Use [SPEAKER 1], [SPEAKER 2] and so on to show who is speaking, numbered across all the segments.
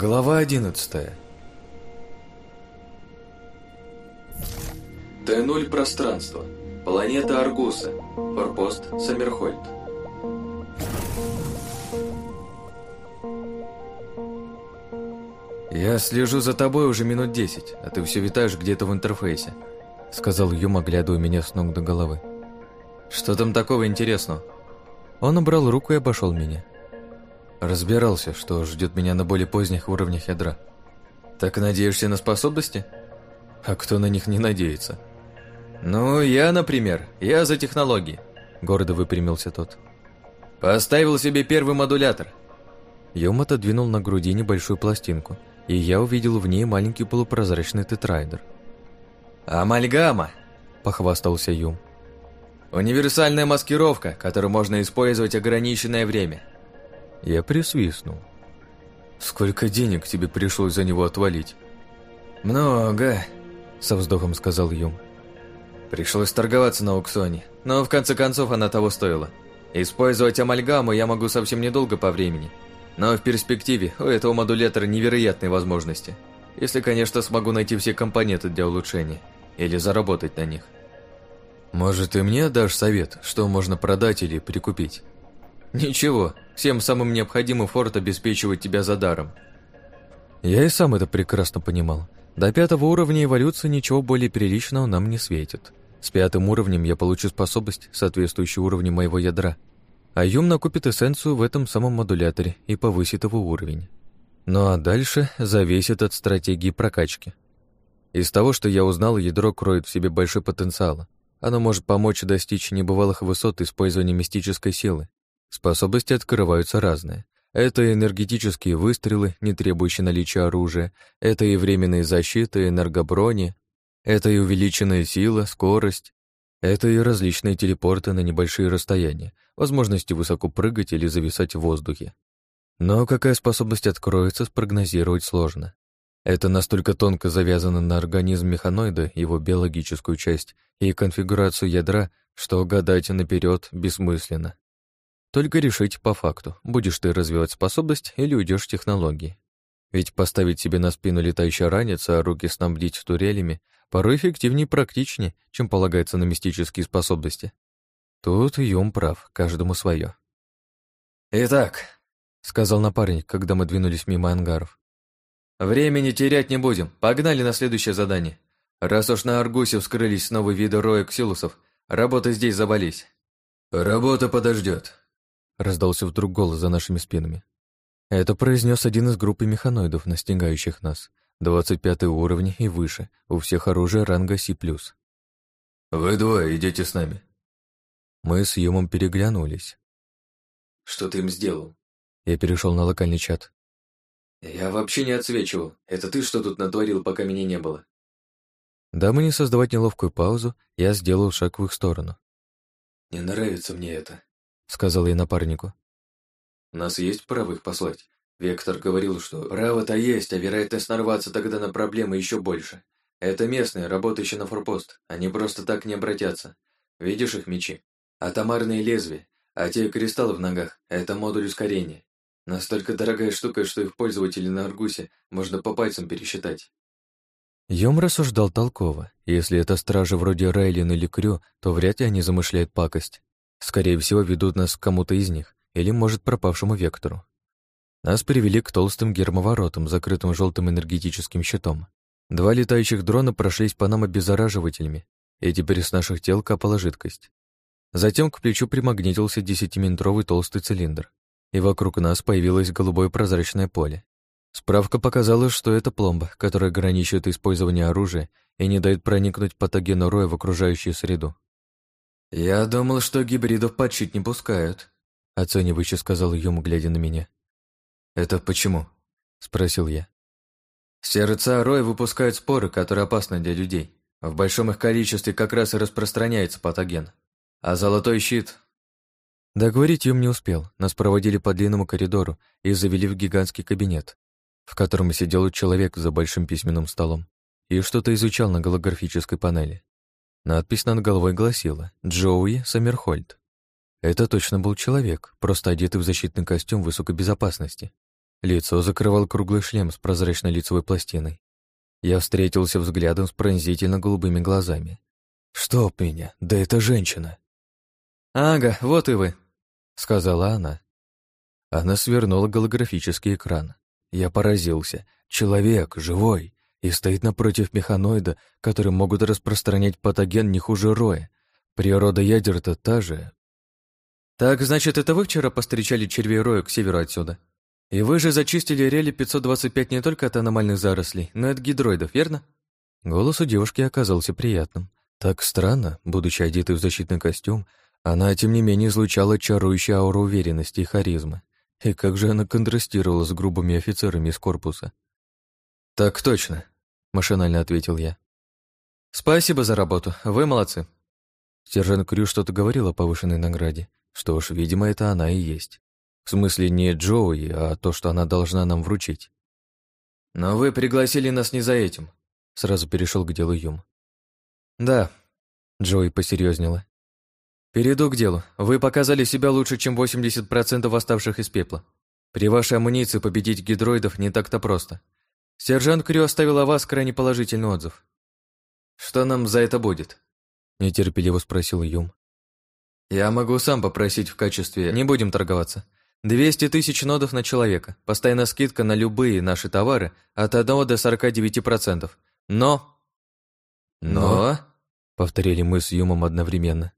[SPEAKER 1] Глава 11
[SPEAKER 2] Т-0 пространство. Планета Аргуса. Форпост Саммерхольд.
[SPEAKER 1] «Я слежу за тобой уже минут десять, а ты все витаешь где-то в интерфейсе», сказал Юм, оглядывая меня с ног до головы. «Что там такого интересного?» Он убрал руку и обошел меня. Разбирался, что ждет меня на более поздних уровнях ядра. «Так надеешься на способности?» «А кто на них не надеется?» «Ну, я, например, я за технологии», — гордо выпрямился тот. «Поставил себе первый модулятор». Юм отодвинул на груди небольшую пластинку, и я увидел в ней маленький полупрозрачный тетрайдер. «Амальгама!» – похвастался Юм. «Универсальная маскировка, которую можно использовать ограниченное время». Я присвистнул. «Сколько денег тебе пришлось за него отвалить?» «Много», – со вздохом сказал Юм. Пришлось торговаться на аукционе, но в конце концов она того стоила. Использовать амальгаму я могу совсем недолго по времени, но в перспективе у этого модулятора невероятные возможности. Если, конечно, смогу найти все компоненты для улучшения или заработать на них. Может, и мне дашь совет, что можно продать или прикупить? Ничего, всем самым необходимым форт обеспечивает тебя за даром. Я и сам это прекрасно понимал. До пятого уровня эволюции ничего более приличного нам не светит. С пятым уровнем я получу способность, соответствующую уровню моего ядра. А Юм накупит эссенцию в этом самом модуляторе и повысит его уровень. Ну а дальше зависит от стратегии прокачки. Из того, что я узнал, ядро кроет в себе большой потенциал. Оно может помочь достичь небывалых высот использования мистической силы. Способности открываются разные. Это энергетические выстрелы, не требующие наличия оружия, это и временные защиты, энергоброни, это и увеличенная сила, скорость, это и различные телепорты на небольшие расстояния, возможности высоко прыгать или зависать в воздухе. Но какая способность откроется, спрогнозировать сложно. Это настолько тонко завязано на организм механоида, его биологическую часть и конфигурацию ядра, что гадать наперед бессмысленно. Только решить по факту, будешь ты развивать способность или уйдешь в технологии. Ведь поставить себе на спину летающий ранец, а руки снабдить турелями порой эффективнее и практичнее, чем полагается на мистические способности. Тут Юм прав, каждому свое. «Итак», — сказал напарник, когда мы двинулись мимо ангаров, «времени терять не будем, погнали на следующее задание. Раз уж на Аргусе вскрылись новые виды роя ксилусов, работа здесь завались». «Работа подождет», — раздался вдруг голос за нашими спинами. Это произнес один из группы механоидов, настигающих нас. 25 уровень и выше, у всех оружие ранга С+. «Вы двое идете с нами». Мы с Юмом переглянулись.
[SPEAKER 2] «Что ты им сделал?»
[SPEAKER 1] Я перешел на локальный чат.
[SPEAKER 2] «Я вообще не отсвечивал. Это ты что тут натворил, пока меня не было?»
[SPEAKER 1] Дабы не создавать неловкую паузу, я сделал шаг в их сторону.
[SPEAKER 2] «Не нравится мне это», —
[SPEAKER 1] сказал я напарнику.
[SPEAKER 2] «У нас есть право их послать. Вектор говорил, что право-то есть, а вероятность нарваться тогда на проблемы еще больше. Это местные, работающие на форпост. Они просто так не обратятся. Видишь их мечи? Атомарные лезвия, а те кристаллы в ногах – это модуль ускорения. Настолько дорогая штука, что их пользователи на Аргусе можно по пальцам пересчитать.
[SPEAKER 1] Йом рассуждал толково. Если это стражи вроде Рейлин или Крю, то вряд ли они замышляют пакость. Скорее всего, ведут нас к кому-то из них, или, может, пропавшему Вектору. Нас привели к толстым гермоворотам, закрытым желтым энергетическим щитом. Два летающих дрона прошлись по нам обеззараживателями, и теперь с наших тел капала жидкость. Затем к плечу примагнитился десятиметровый толстый цилиндр, и вокруг нас появилось голубое прозрачное поле. Справка показала, что это пломба, которая ограничивает использование оружия и не дает проникнуть патогену роя в окружающую среду. «Я думал, что гибридов подшить не пускают», — оценивающе сказал Юм, глядя на меня. «Это почему?» — спросил я. Сердца роя выпускают споры, которые опасны для людей. В большом их количестве как раз и распространяется патоген. А золотой щит... Договорить им не успел. Нас проводили по длинному коридору и завели в гигантский кабинет, в котором сидел человек за большим письменным столом и что-то изучал на голографической панели. Надпись над головой гласила «Джоуи Саммерхольд». Это точно был человек, просто одетый в защитный костюм высокой безопасности. Лицо закрывал круглый шлем с прозрачной лицевой пластиной. Я встретился взглядом с пронзительно голубыми глазами. «Чтоб меня! Да это женщина!»
[SPEAKER 2] «Ага, вот и вы», —
[SPEAKER 1] сказала она. Она свернула голографический экран. Я поразился. Человек, живой, и стоит напротив механоида, которые могут распространять патоген не хуже роя. Природа ядер-то та же.
[SPEAKER 2] «Так, значит, это вы вчера постречали червей роя к северу отсюда?» И вы же зачистили рели 525 не только от аномальных зарослей, но и от гидроидов, верно?
[SPEAKER 1] Голос у девушки оказался приятным. Так странно, будучи одетой в защитный костюм, она, тем не менее, излучала чарующую ауру уверенности и харизмы. И как же она контрастировала с грубыми офицерами из корпуса.
[SPEAKER 2] «Так точно», — машинально ответил я. «Спасибо за работу, вы молодцы».
[SPEAKER 1] Сержант Крю что-то говорил о повышенной награде. Что ж, видимо, это она и есть. В смысле, не Джоуи, а то, что она должна нам вручить.
[SPEAKER 2] «Но вы пригласили нас не за этим», — сразу перешел к делу Юм. «Да», — Джоуи посерьезнела. «Перейду к делу. Вы показали себя лучше, чем 80% восставших из пепла. При вашей амуниции победить гидроидов не так-то просто. Сержант Крю оставил о вас крайне положительный отзыв. Что нам за это будет?» — нетерпеливо спросил Юм. «Я могу сам попросить в качестве... Не будем торговаться. 200 тысяч нодов на человека, постоянная скидка на любые наши товары от 1 до 49%. Но...
[SPEAKER 1] Но... Повторили мы с Юмом одновременно.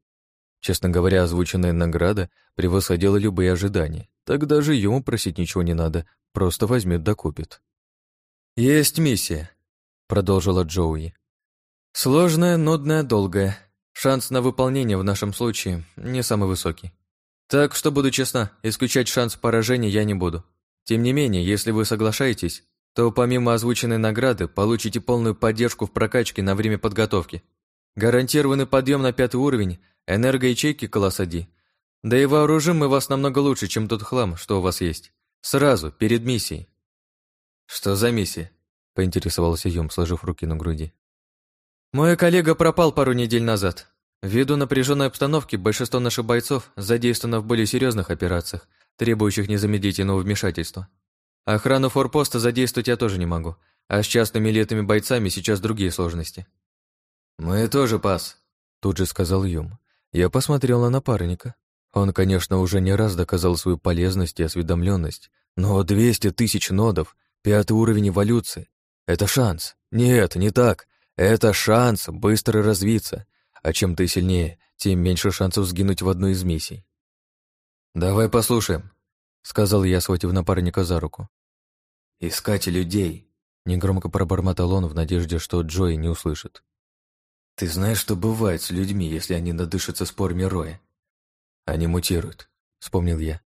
[SPEAKER 1] Честно говоря, озвученная награда превосходила любые ожидания. Так даже Юму просить ничего не надо, просто возьмет да купит.
[SPEAKER 2] «Есть миссия», — продолжила Джоуи. «Сложная, нудная, долгая. Шанс на выполнение в нашем случае не самый высокий. Так что буду честна, исключать шанс поражения я не буду. Тем не менее, если вы соглашаетесь, то помимо озвученной награды получите полную поддержку в прокачке на время подготовки. Гарантированный подъем на пятый уровень, энергоячейки класса D. Да и вооружим мы вас намного лучше, чем тот хлам, что у вас есть. Сразу, перед миссией. Что за миссия? Поинтересовался Юм, сложив руки на груди. Мой коллега пропал пару недель назад. Ввиду напряженной обстановки, большинство наших бойцов задействовано в более серьезных операциях, требующих незамедлительного вмешательства. Охрану форпоста задействовать я тоже не могу, а с частными летами бойцами сейчас другие сложности. «Мы тоже пас», — тут же сказал Юм.
[SPEAKER 1] Я посмотрел на напарника. Он, конечно, уже не раз доказал свою полезность и осведомленность, но 200 тысяч нодов, пятый уровень эволюции — это шанс. Нет, не так. Это шанс быстро развиться, а чем ты сильнее, тем меньше шансов сгинуть в одной из миссий.
[SPEAKER 2] «Давай послушаем», — сказал я, схватив напарника за руку.
[SPEAKER 1] «Искать людей», — негромко пробормотал он в надежде, что Джои не услышит. «Ты знаешь, что бывает с людьми, если они надышатся спорами роя?» «Они мутируют», — вспомнил я.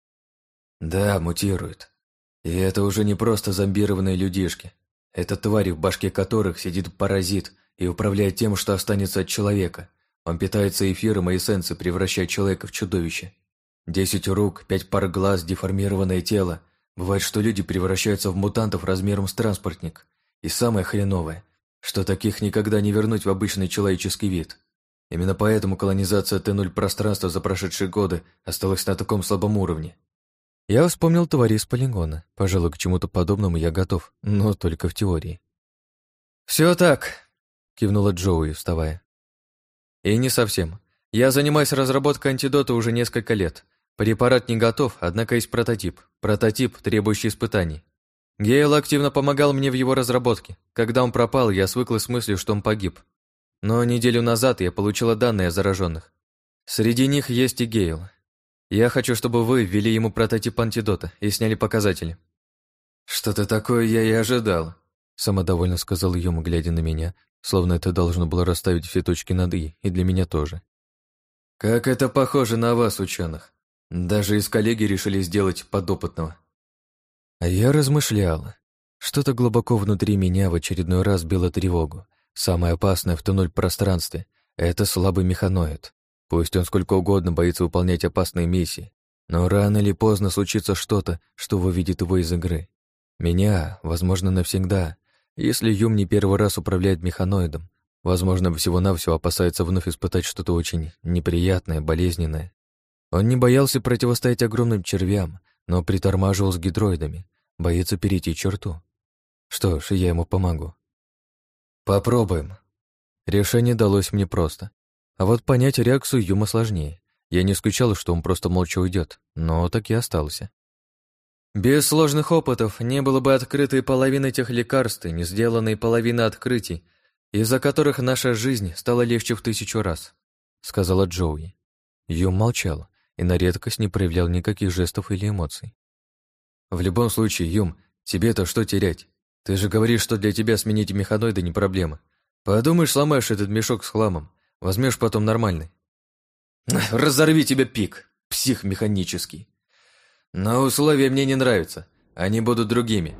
[SPEAKER 1] «Да, мутируют. И это уже не просто зомбированные людишки. Это твари, в башке которых сидит паразит и управляет тем, что останется от человека. Он питается эфиром и эссенцией, превращая человека в чудовище. Десять рук, пять пар глаз, деформированное тело. Бывает, что люди превращаются в мутантов размером с транспортник. И самое хреновое, что таких никогда не вернуть в обычный человеческий вид. Именно поэтому колонизация Т-0 пространства за прошедшие годы осталась на таком слабом уровне. Я вспомнил твари из полигона. Пожалуй, к чему-то подобному я готов, но только в теории.
[SPEAKER 2] «Все так», — кивнула Джоуи, вставая. И не совсем. Я занимаюсь разработкой антидота уже несколько лет. Препарат не готов, однако есть прототип. Прототип, требующий испытаний. Гейл активно помогал мне в его разработке. Когда он пропал, я свыклась с мыслью, что он погиб. Но неделю назад я получила данные о зараженных. Среди них есть и Гейл. Я хочу, чтобы вы ввели ему прототип антидота и сняли показатели. Что-то такое я и ожидал, самодовольно сказал Юм, глядя на меня, Словно это должно было расставить все точки над «и», и для меня тоже. «Как это похоже на вас, ученых! Даже из коллеги решили сделать подопытного».
[SPEAKER 1] А я размышляла. Что-то глубоко внутри меня в очередной раз било тревогу. Самое опасное в туннель пространстве — это слабый механоид. Пусть он сколько угодно боится выполнять опасные миссии, но рано или поздно случится что-то, что выведет его из игры. Меня, возможно, навсегда, если Юм не первый раз управляет механоидом, возможно, всего-навсего опасается вновь испытать что-то очень неприятное, болезненное. Он не боялся противостоять огромным червям, но притормаживал с гидроидами. Боится перейти черту. Что ж, я ему помогу. Попробуем. Решение далось мне просто. А вот понять реакцию Юма сложнее. Я не скучал, что он просто молча уйдет, но так и остался. Без сложных опытов не было бы открытой половины тех лекарств не сделанной половины открытий, из-за которых наша жизнь стала легче в тысячу раз, сказала Джоуи. Юм молчал и на редкость не проявлял никаких жестов или эмоций. В любом случае, Юм, тебе-то что терять? Ты же говоришь, что для тебя сменить механоида не проблема. Подумаешь, сломаешь этот мешок с хламом, возьмешь потом нормальный. Разорви тебя пик, псих механический. Но условия мне не нравятся, они будут другими.